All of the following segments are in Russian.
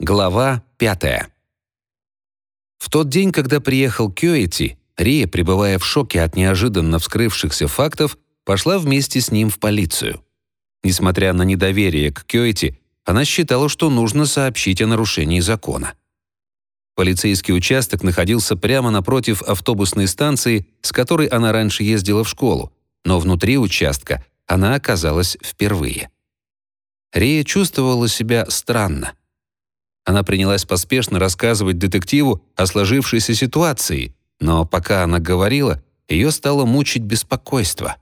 Глава пятая. В тот день, когда приехал Кёэти, Рия, пребывая в шоке от неожиданно вскрывшихся фактов, пошла вместе с ним в полицию. Несмотря на недоверие к Кёэти, она считала, что нужно сообщить о нарушении закона. Полицейский участок находился прямо напротив автобусной станции, с которой она раньше ездила в школу, но внутри участка она оказалась впервые. Рия чувствовала себя странно. Она принялась поспешно рассказывать детективу о сложившейся ситуации, но пока она говорила, ее стало мучить беспокойство.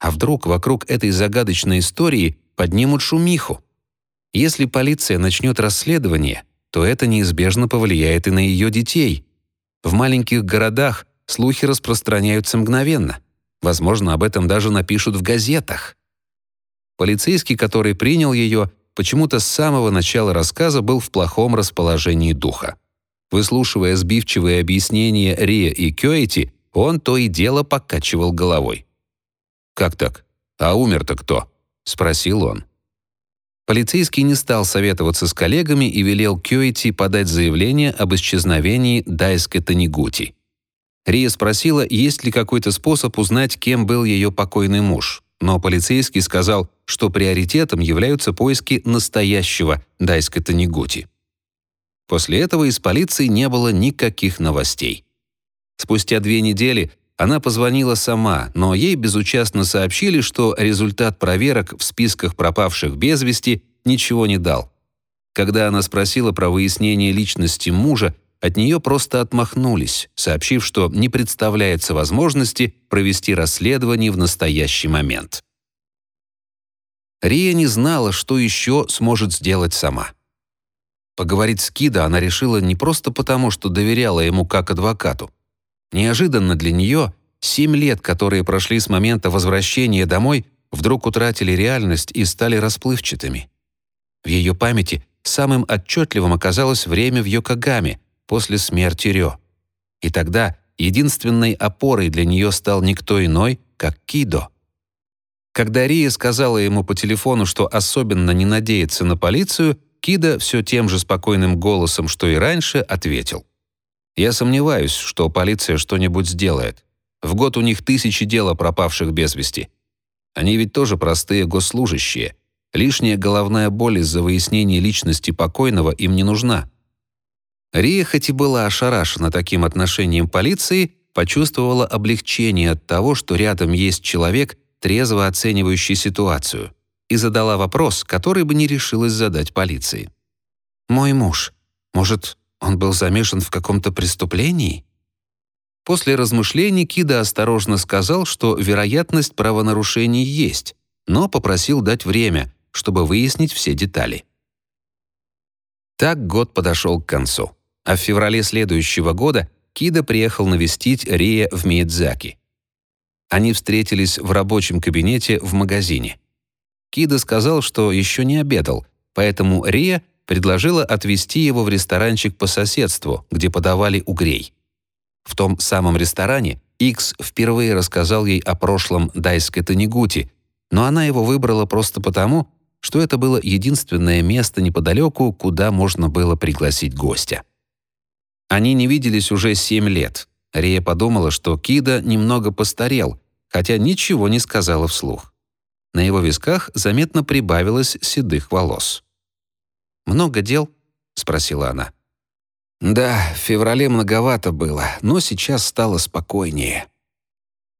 А вдруг вокруг этой загадочной истории поднимут шумиху? Если полиция начнет расследование, то это неизбежно повлияет и на ее детей. В маленьких городах слухи распространяются мгновенно. Возможно, об этом даже напишут в газетах. Полицейский, который принял ее, почему-то с самого начала рассказа был в плохом расположении духа. Выслушивая сбивчивые объяснения Рия и Кёэти, он то и дело покачивал головой. «Как так? А умер-то кто?» — спросил он. Полицейский не стал советоваться с коллегами и велел Кёэти подать заявление об исчезновении Дайска Танигути. Рия спросила, есть ли какой-то способ узнать, кем был ее покойный муж но полицейский сказал, что приоритетом являются поиски настоящего Дайска Танигути. После этого из полиции не было никаких новостей. Спустя две недели она позвонила сама, но ей безучастно сообщили, что результат проверок в списках пропавших без вести ничего не дал. Когда она спросила про выяснение личности мужа, от нее просто отмахнулись, сообщив, что не представляется возможности провести расследование в настоящий момент. Рия не знала, что еще сможет сделать сама. Поговорить с Кида она решила не просто потому, что доверяла ему как адвокату. Неожиданно для нее семь лет, которые прошли с момента возвращения домой, вдруг утратили реальность и стали расплывчатыми. В ее памяти самым отчетливым оказалось время в Йокогаме, после смерти Рё. И тогда единственной опорой для нее стал никто иной, как Кидо. Когда Рия сказала ему по телефону, что особенно не надеется на полицию, Кида все тем же спокойным голосом, что и раньше, ответил. «Я сомневаюсь, что полиция что-нибудь сделает. В год у них тысячи дел о пропавших без вести. Они ведь тоже простые госслужащие. Лишняя головная боль из-за выяснения личности покойного им не нужна. Рия, хоть и была ошарашена таким отношением полиции, почувствовала облегчение от того, что рядом есть человек, трезво оценивающий ситуацию, и задала вопрос, который бы не решилась задать полиции. «Мой муж. Может, он был замешан в каком-то преступлении?» После размышлений Кида осторожно сказал, что вероятность правонарушений есть, но попросил дать время, чтобы выяснить все детали. Так год подошел к концу а в феврале следующего года Кида приехал навестить Рия в Миядзаки. Они встретились в рабочем кабинете в магазине. Кида сказал, что еще не обедал, поэтому Рия предложила отвезти его в ресторанчик по соседству, где подавали угрей. В том самом ресторане Икс впервые рассказал ей о прошлом Дайской Танигути, но она его выбрала просто потому, что это было единственное место неподалеку, куда можно было пригласить гостя. Они не виделись уже семь лет. Рия подумала, что Кида немного постарел, хотя ничего не сказала вслух. На его висках заметно прибавилось седых волос. «Много дел?» — спросила она. «Да, в феврале многовато было, но сейчас стало спокойнее».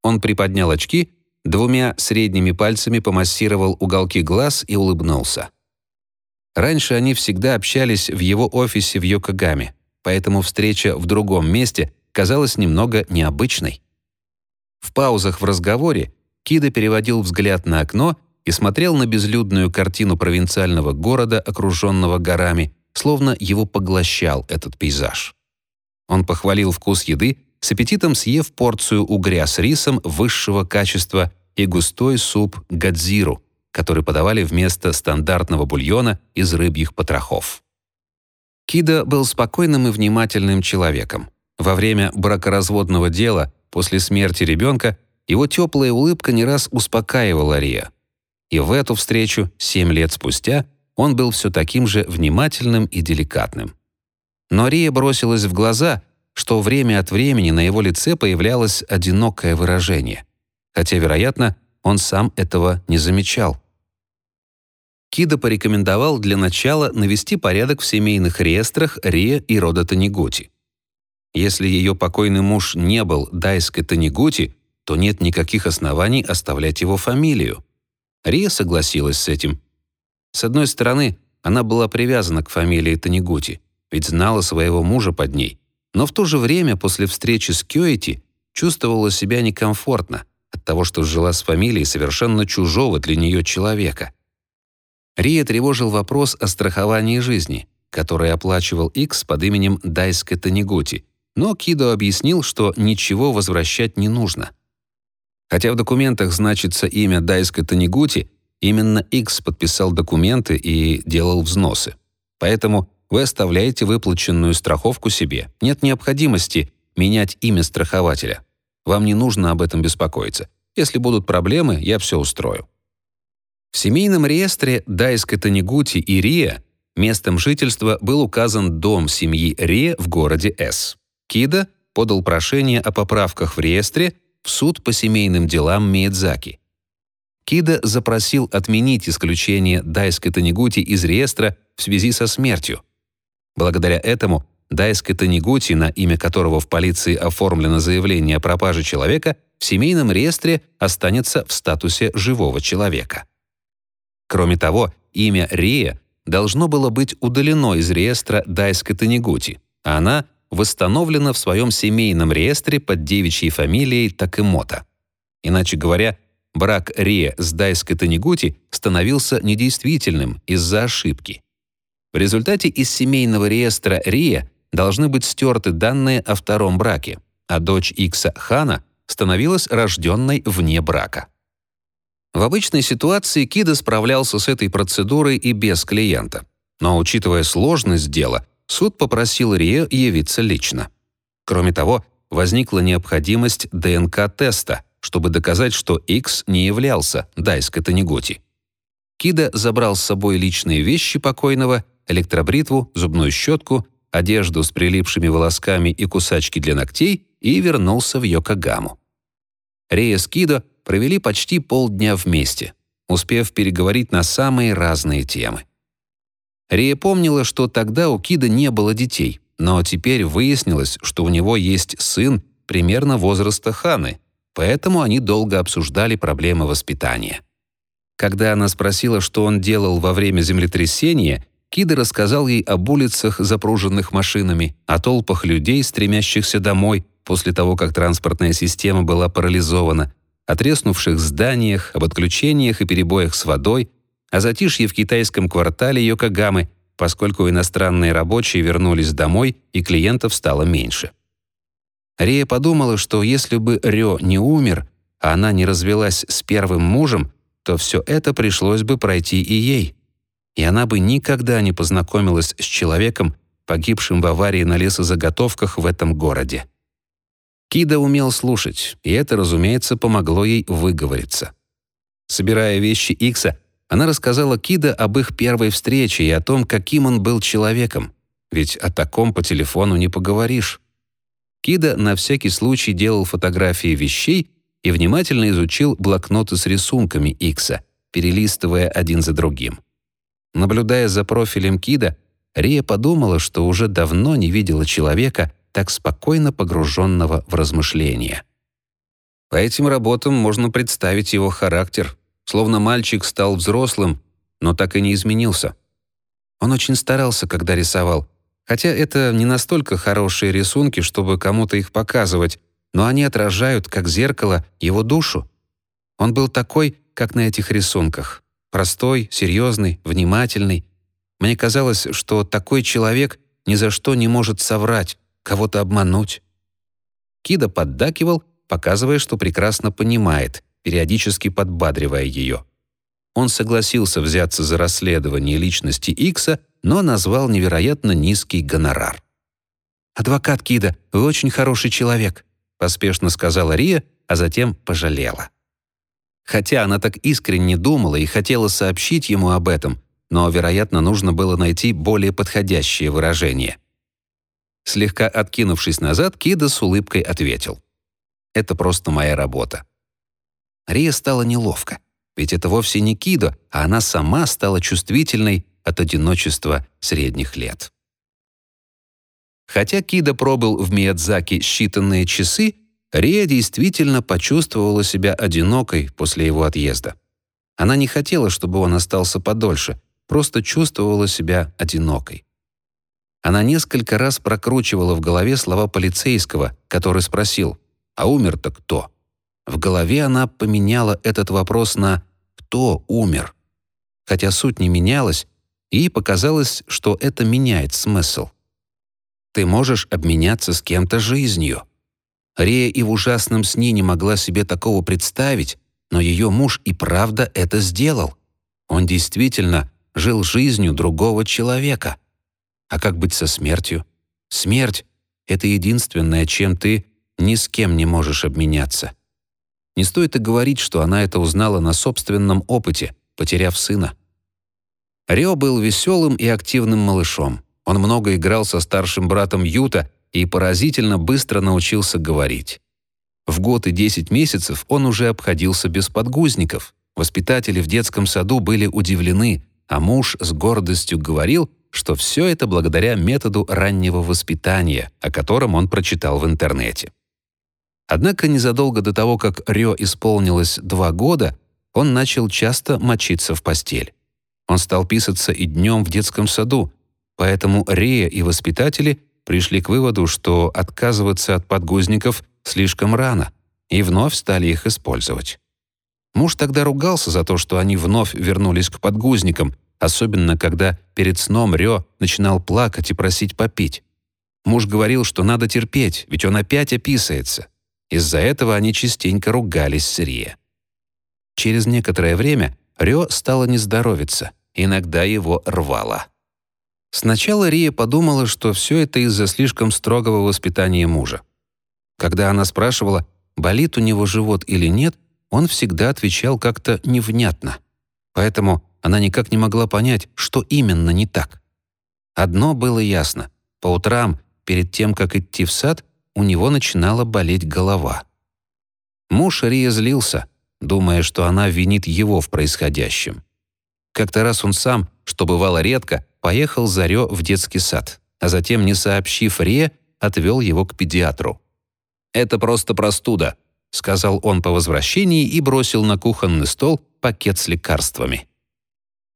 Он приподнял очки, двумя средними пальцами помассировал уголки глаз и улыбнулся. Раньше они всегда общались в его офисе в Йокогаме поэтому встреча в другом месте казалась немного необычной. В паузах в разговоре Кида переводил взгляд на окно и смотрел на безлюдную картину провинциального города, окруженного горами, словно его поглощал этот пейзаж. Он похвалил вкус еды, с аппетитом съев порцию угря с рисом высшего качества и густой суп гадзиру, который подавали вместо стандартного бульона из рыбьих потрохов. Кида был спокойным и внимательным человеком. Во время бракоразводного дела, после смерти ребенка, его теплая улыбка не раз успокаивала Рия. И в эту встречу, семь лет спустя, он был все таким же внимательным и деликатным. Но Рия бросилась в глаза, что время от времени на его лице появлялось одинокое выражение, хотя, вероятно, он сам этого не замечал. Кида порекомендовал для начала навести порядок в семейных реестрах Рия и рода Танигути. Если ее покойный муж не был Дайской Танигути, то нет никаких оснований оставлять его фамилию. Рия согласилась с этим. С одной стороны, она была привязана к фамилии Танигути, ведь знала своего мужа под ней, но в то же время после встречи с Кёэти чувствовала себя некомфортно от того, что жила с фамилией совершенно чужого для нее человека. Рия тревожил вопрос о страховании жизни, который оплачивал Икс под именем Дайска Танигути, но Кидо объяснил, что ничего возвращать не нужно. Хотя в документах значится имя Дайска Танигути, именно Икс подписал документы и делал взносы. Поэтому вы оставляете выплаченную страховку себе. Нет необходимости менять имя страхователя. Вам не нужно об этом беспокоиться. Если будут проблемы, я все устрою. В семейном реестре Дайска Танигути и Рия местом жительства был указан дом семьи Рия в городе С. Кида подал прошение о поправках в реестре в суд по семейным делам Миядзаки. Кида запросил отменить исключение Дайска Танигути из реестра в связи со смертью. Благодаря этому Дайска Танигути, на имя которого в полиции оформлено заявление о пропаже человека, в семейном реестре останется в статусе живого человека. Кроме того, имя Рия должно было быть удалено из реестра Дайска Танигути, а она восстановлена в своем семейном реестре под девичьей фамилией Такемота. Иначе говоря, брак Рия с Дайской Танигути становился недействительным из-за ошибки. В результате из семейного реестра Рия должны быть стерты данные о втором браке, а дочь Икса Хана становилась рожденной вне брака. В обычной ситуации Кида справлялся с этой процедурой и без клиента. Но, учитывая сложность дела, суд попросил Рия явиться лично. Кроме того, возникла необходимость ДНК-теста, чтобы доказать, что X не являлся Дайской Танеготи. Кида забрал с собой личные вещи покойного, электробритву, зубную щетку, одежду с прилипшими волосками и кусачки для ногтей и вернулся в Йокогаму. Рея с Кидо провели почти полдня вместе, успев переговорить на самые разные темы. Рия помнила, что тогда у Кида не было детей, но теперь выяснилось, что у него есть сын примерно возраста Ханы, поэтому они долго обсуждали проблемы воспитания. Когда она спросила, что он делал во время землетрясения, Кида рассказал ей об улицах, запруженных машинами, о толпах людей, стремящихся домой после того, как транспортная система была парализована, о треснувших зданиях, об отключениях и перебоях с водой, о затишье в китайском квартале Йокогамы, поскольку иностранные рабочие вернулись домой и клиентов стало меньше. Рия подумала, что если бы Рё не умер, а она не развелась с первым мужем, то все это пришлось бы пройти и ей. И она бы никогда не познакомилась с человеком, погибшим в аварии на лесозаготовках в этом городе. Кида умел слушать, и это, разумеется, помогло ей выговориться. Собирая вещи Икса, она рассказала Кида об их первой встрече и о том, каким он был человеком, ведь о таком по телефону не поговоришь. Кида на всякий случай делал фотографии вещей и внимательно изучил блокноты с рисунками Икса, перелистывая один за другим. Наблюдая за профилем Кида, Рия подумала, что уже давно не видела человека, так спокойно погруженного в размышления. По этим работам можно представить его характер, словно мальчик стал взрослым, но так и не изменился. Он очень старался, когда рисовал, хотя это не настолько хорошие рисунки, чтобы кому-то их показывать, но они отражают, как зеркало, его душу. Он был такой, как на этих рисунках. Простой, серьезный, внимательный. Мне казалось, что такой человек ни за что не может соврать, кого-то обмануть. Кида поддакивал, показывая, что прекрасно понимает, периодически подбадривая ее. Он согласился взяться за расследование личности Икса, но назвал невероятно низкий гонорар. «Адвокат Кида, вы очень хороший человек», поспешно сказала Рия, а затем пожалела. Хотя она так искренне думала и хотела сообщить ему об этом, но, вероятно, нужно было найти более подходящее выражение. Слегка откинувшись назад, Кида с улыбкой ответил. «Это просто моя работа». Рия стало неловко, ведь это вовсе не Кидо, а она сама стала чувствительной от одиночества средних лет. Хотя Кида пробыл в Миядзаки считанные часы, Рия действительно почувствовала себя одинокой после его отъезда. Она не хотела, чтобы он остался подольше, просто чувствовала себя одинокой. Она несколько раз прокручивала в голове слова полицейского, который спросил «А умер-то кто?». В голове она поменяла этот вопрос на «Кто умер?». Хотя суть не менялась, ей показалось, что это меняет смысл. Ты можешь обменяться с кем-то жизнью. Рея и в ужасном сне не могла себе такого представить, но ее муж и правда это сделал. Он действительно жил жизнью другого человека. А как быть со смертью? Смерть — это единственное, чем ты ни с кем не можешь обменяться. Не стоит и говорить, что она это узнала на собственном опыте, потеряв сына. Рио был веселым и активным малышом. Он много играл со старшим братом Юта и поразительно быстро научился говорить. В год и 10 месяцев он уже обходился без подгузников. Воспитатели в детском саду были удивлены, а муж с гордостью говорил, что все это благодаря методу раннего воспитания, о котором он прочитал в интернете. Однако незадолго до того, как Рё исполнилось два года, он начал часто мочиться в постель. Он стал писаться и днем в детском саду, поэтому Рея и воспитатели пришли к выводу, что отказываться от подгузников слишком рано, и вновь стали их использовать. Муж тогда ругался за то, что они вновь вернулись к подгузникам, особенно когда перед сном Рё начинал плакать и просить попить. Муж говорил, что надо терпеть, ведь он опять описывается. Из-за этого они частенько ругались с Рие. Через некоторое время Рё стало не здоровиться, иногда его рвало. Сначала Рия подумала, что все это из-за слишком строгого воспитания мужа. Когда она спрашивала, болит у него живот или нет, он всегда отвечал как-то невнятно. Поэтому она никак не могла понять, что именно не так. Одно было ясно. По утрам, перед тем, как идти в сад, у него начинала болеть голова. Муж Рия злился, думая, что она винит его в происходящем. Как-то раз он сам, что бывало редко, поехал за Рё в детский сад, а затем, не сообщив Ре, отвел его к педиатру. «Это просто простуда», — сказал он по возвращении и бросил на кухонный стол пакет с лекарствами.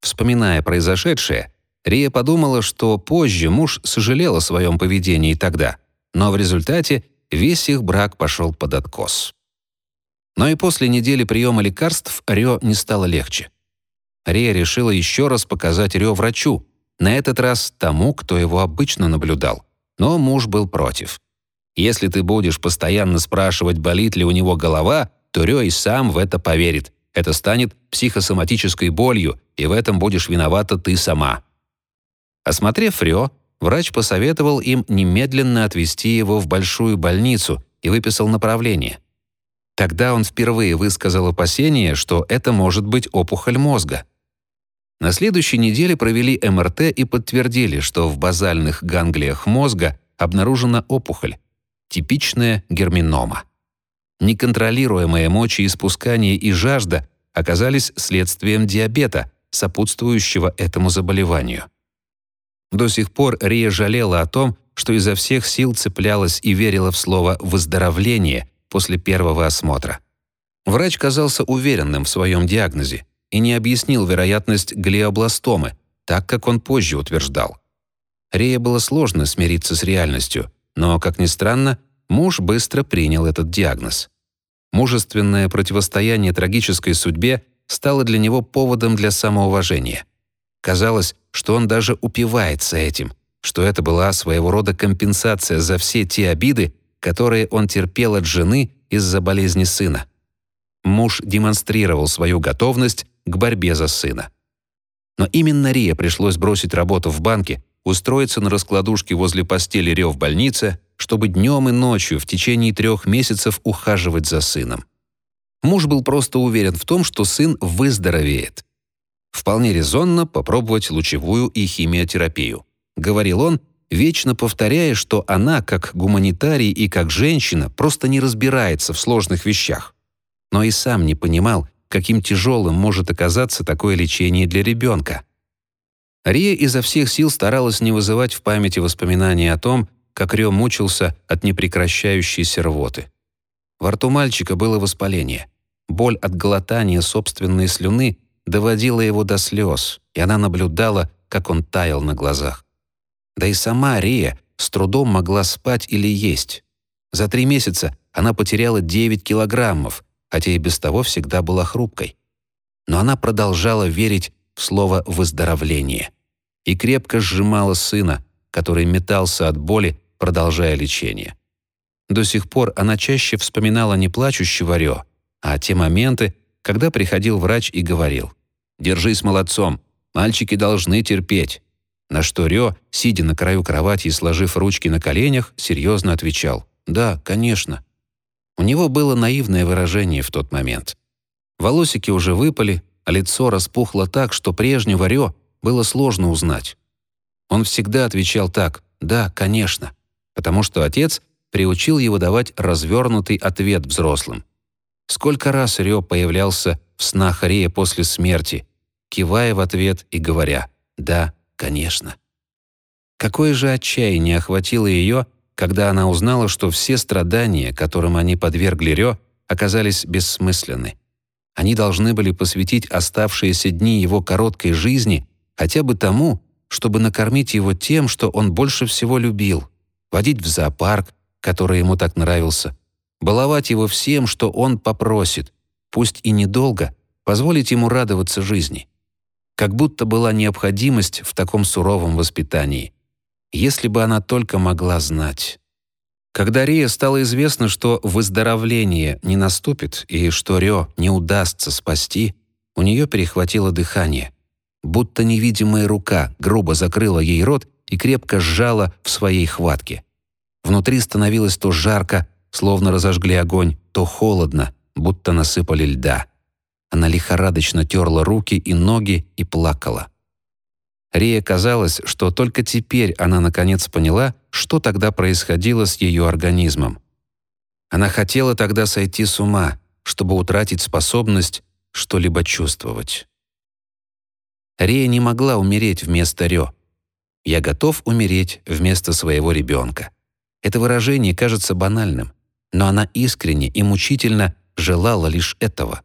Вспоминая произошедшее, Рия подумала, что позже муж сожалел о своем поведении тогда, но в результате весь их брак пошел под откос. Но и после недели приема лекарств Рё не стало легче. Рия решила еще раз показать Рё врачу, на этот раз тому, кто его обычно наблюдал. Но муж был против. Если ты будешь постоянно спрашивать, болит ли у него голова, то Рё и сам в это поверит. Это станет психосоматической болью, и в этом будешь виновата ты сама. Осмотрев Рё, врач посоветовал им немедленно отвезти его в большую больницу и выписал направление. Тогда он впервые высказал опасение, что это может быть опухоль мозга. На следующей неделе провели МРТ и подтвердили, что в базальных ганглиях мозга обнаружена опухоль, типичная герминома. Неконтролируемое мочеиспускание и жажда оказались следствием диабета, сопутствующего этому заболеванию. До сих пор Рия жалела о том, что изо всех сил цеплялась и верила в слово «выздоровление» после первого осмотра. Врач казался уверенным в своем диагнозе и не объяснил вероятность глиобластомы, так как он позже утверждал. Рее было сложно смириться с реальностью, но, как ни странно, муж быстро принял этот диагноз. Мужественное противостояние трагической судьбе стало для него поводом для самоуважения. Казалось, что он даже упивается этим, что это была своего рода компенсация за все те обиды, которые он терпел от жены из-за болезни сына. Муж демонстрировал свою готовность к борьбе за сына. Но именно Рия пришлось бросить работу в банке, устроиться на раскладушке возле постели Рио в больнице, чтобы днем и ночью в течение трех месяцев ухаживать за сыном. Муж был просто уверен в том, что сын выздоровеет. Вполне резонно попробовать лучевую и химиотерапию. Говорил он, вечно повторяя, что она, как гуманитарий и как женщина, просто не разбирается в сложных вещах. Но и сам не понимал, каким тяжелым может оказаться такое лечение для ребенка. Рия изо всех сил старалась не вызывать в памяти воспоминаний о том, как Рё мучился от непрекращающейся рвоты. Во рту мальчика было воспаление. Боль от глотания собственной слюны доводила его до слез, и она наблюдала, как он таял на глазах. Да и сама Рия с трудом могла спать или есть. За три месяца она потеряла 9 килограммов, хотя и без того всегда была хрупкой. Но она продолжала верить в слово «выздоровление» и крепко сжимала сына, который метался от боли, продолжая лечение. До сих пор она чаще вспоминала не плачущего Рё, а те моменты, когда приходил врач и говорил «Держись молодцом, мальчики должны терпеть». На что Рё, сидя на краю кровати и сложив ручки на коленях, серьезно отвечал «Да, конечно». У него было наивное выражение в тот момент. Волосики уже выпали, а лицо распухло так, что прежнего Рё было сложно узнать. Он всегда отвечал так «Да, конечно», потому что отец приучил его давать развернутый ответ взрослым. Сколько раз Рё появлялся в снах Рея после смерти, кивая в ответ и говоря «Да, конечно». Какое же отчаяние охватило ее, когда она узнала, что все страдания, которым они подвергли Рё, оказались бессмысленны. Они должны были посвятить оставшиеся дни его короткой жизни хотя бы тому, чтобы накормить его тем, что он больше всего любил, водить в зоопарк, который ему так нравился, баловать его всем, что он попросит, пусть и недолго, позволить ему радоваться жизни. Как будто была необходимость в таком суровом воспитании. Если бы она только могла знать. Когда Рия стало известно, что выздоровление не наступит и что Рё не удастся спасти, у нее перехватило дыхание. Будто невидимая рука грубо закрыла ей рот и крепко сжала в своей хватке. Внутри становилось то жарко, словно разожгли огонь, то холодно, будто насыпали льда. Она лихорадочно терла руки и ноги и плакала. Рия казалось, что только теперь она наконец поняла, что тогда происходило с ее организмом. Она хотела тогда сойти с ума, чтобы утратить способность что-либо чувствовать. Рия не могла умереть вместо Рё. «Я готов умереть вместо своего ребенка». Это выражение кажется банальным, но она искренне и мучительно желала лишь этого.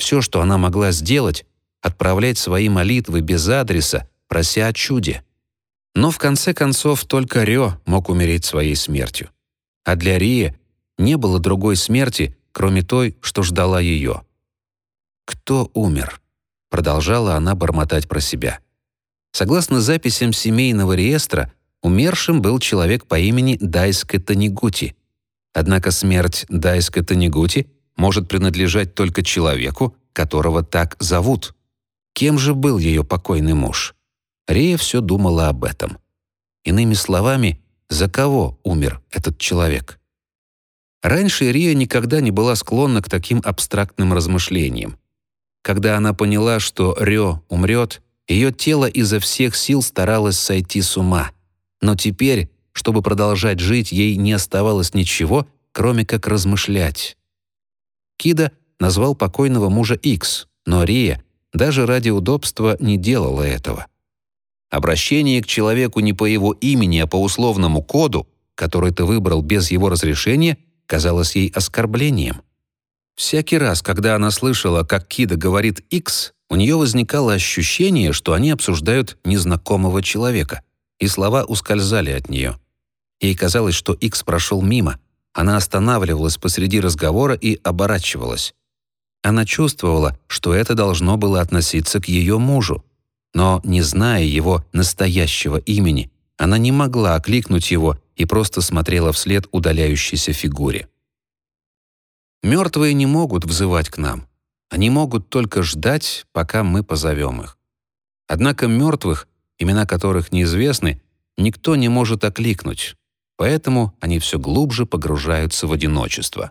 Все, что она могла сделать, отправлять свои молитвы без адреса прося о чуде. Но в конце концов только Рё мог умереть своей смертью. А для Рии не было другой смерти, кроме той, что ждала ее. «Кто умер?» — продолжала она бормотать про себя. Согласно записям семейного реестра, умершим был человек по имени Дайска Танигути. Однако смерть Дайска Танигути может принадлежать только человеку, которого так зовут. Кем же был ее покойный муж? Рея все думала об этом. Иными словами, за кого умер этот человек? Раньше Рия никогда не была склонна к таким абстрактным размышлениям. Когда она поняла, что Рё умрет, ее тело изо всех сил старалось сойти с ума. Но теперь, чтобы продолжать жить, ей не оставалось ничего, кроме как размышлять. Кида назвал покойного мужа Икс, но Рия даже ради удобства не делала этого. Обращение к человеку не по его имени, а по условному коду, который ты выбрал без его разрешения, казалось ей оскорблением. Всякий раз, когда она слышала, как Кида говорит «X», у нее возникало ощущение, что они обсуждают незнакомого человека, и слова ускользали от нее. Ей казалось, что X прошел мимо. Она останавливалась посреди разговора и оборачивалась. Она чувствовала, что это должно было относиться к ее мужу, но, не зная его настоящего имени, она не могла окликнуть его и просто смотрела вслед удаляющейся фигуре. Мертвые не могут взывать к нам. Они могут только ждать, пока мы позовем их. Однако мертвых, имена которых неизвестны, никто не может окликнуть, поэтому они все глубже погружаются в одиночество.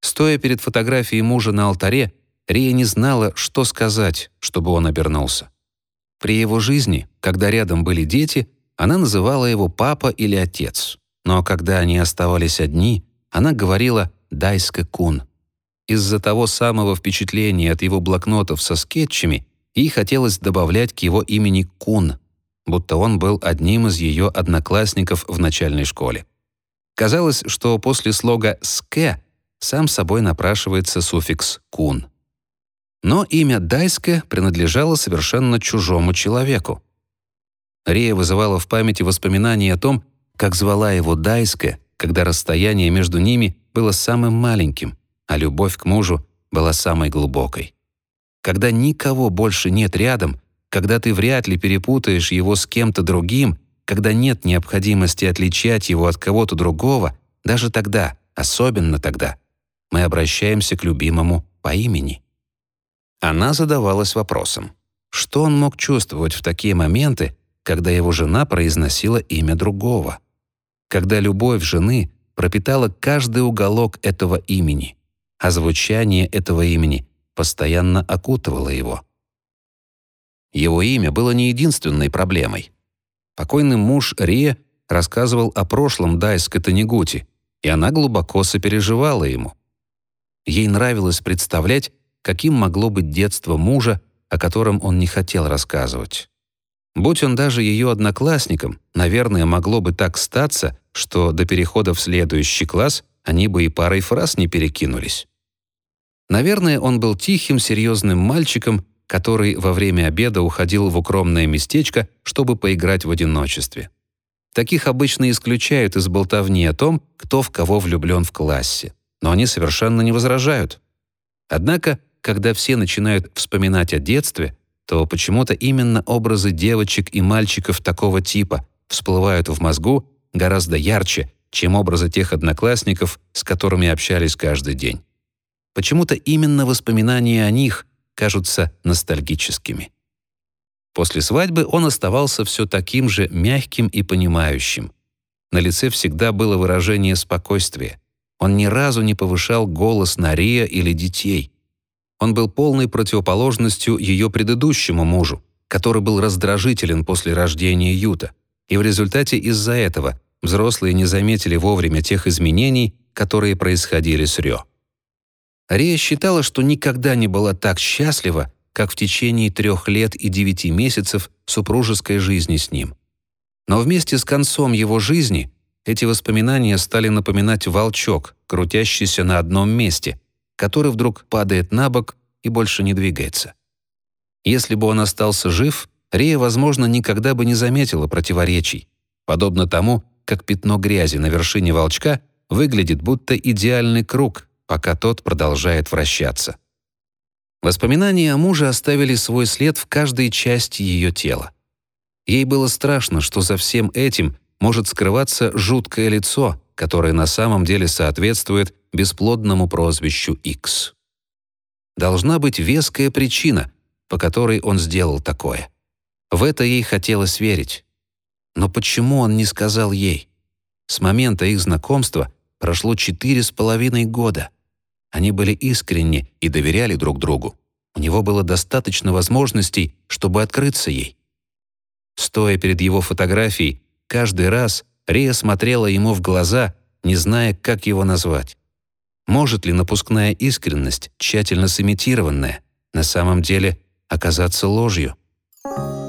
Стоя перед фотографией мужа на алтаре, Рия не знала, что сказать, чтобы он обернулся. При его жизни, когда рядом были дети, она называла его папа или отец. Но когда они оставались одни, она говорила «Дайска-кун». Из-за того самого впечатления от его блокнотов со скетчами ей хотелось добавлять к его имени «Кун», будто он был одним из ее одноклассников в начальной школе. Казалось, что после слога «ске» сам собой напрашивается суффикс «кун». Но имя Дайске принадлежало совершенно чужому человеку. Рия вызывала в памяти воспоминания о том, как звала его Дайске, когда расстояние между ними было самым маленьким, а любовь к мужу была самой глубокой. Когда никого больше нет рядом, когда ты вряд ли перепутаешь его с кем-то другим, когда нет необходимости отличать его от кого-то другого, даже тогда, особенно тогда, мы обращаемся к любимому по имени. Она задавалась вопросом, что он мог чувствовать в такие моменты, когда его жена произносила имя другого, когда любовь жены пропитала каждый уголок этого имени, а звучание этого имени постоянно окутывало его. Его имя было не единственной проблемой. Покойный муж Рия рассказывал о прошлом Дайска Танегути, и она глубоко сопереживала ему. Ей нравилось представлять, каким могло быть детство мужа, о котором он не хотел рассказывать. Будь он даже ее одноклассником, наверное, могло бы так статься, что до перехода в следующий класс они бы и парой фраз не перекинулись. Наверное, он был тихим, серьезным мальчиком, который во время обеда уходил в укромное местечко, чтобы поиграть в одиночестве. Таких обычно исключают из болтовни о том, кто в кого влюблен в классе. Но они совершенно не возражают. Однако когда все начинают вспоминать о детстве, то почему-то именно образы девочек и мальчиков такого типа всплывают в мозгу гораздо ярче, чем образы тех одноклассников, с которыми общались каждый день. Почему-то именно воспоминания о них кажутся ностальгическими. После свадьбы он оставался все таким же мягким и понимающим. На лице всегда было выражение спокойствия. Он ни разу не повышал голос на Рия или детей. Он был полной противоположностью ее предыдущему мужу, который был раздражителен после рождения Юта. И в результате из-за этого взрослые не заметили вовремя тех изменений, которые происходили с Рё. Рия считала, что никогда не была так счастлива, как в течение трех лет и девяти месяцев супружеской жизни с ним. Но вместе с концом его жизни эти воспоминания стали напоминать волчок, крутящийся на одном месте, который вдруг падает на бок и больше не двигается. Если бы он остался жив, Рия, возможно, никогда бы не заметила противоречий, подобно тому, как пятно грязи на вершине волчка выглядит будто идеальный круг, пока тот продолжает вращаться. Воспоминания о муже оставили свой след в каждой части ее тела. Ей было страшно, что за всем этим может скрываться жуткое лицо, которое на самом деле соответствует бесплодному прозвищу X. Должна быть веская причина, по которой он сделал такое. В это ей хотелось верить. Но почему он не сказал ей? С момента их знакомства прошло четыре с половиной года. Они были искренни и доверяли друг другу. У него было достаточно возможностей, чтобы открыться ей. Стоя перед его фотографией, каждый раз Рия смотрела ему в глаза, не зная, как его назвать. Может ли напускная искренность, тщательно сымитированная, на самом деле оказаться ложью? Thank you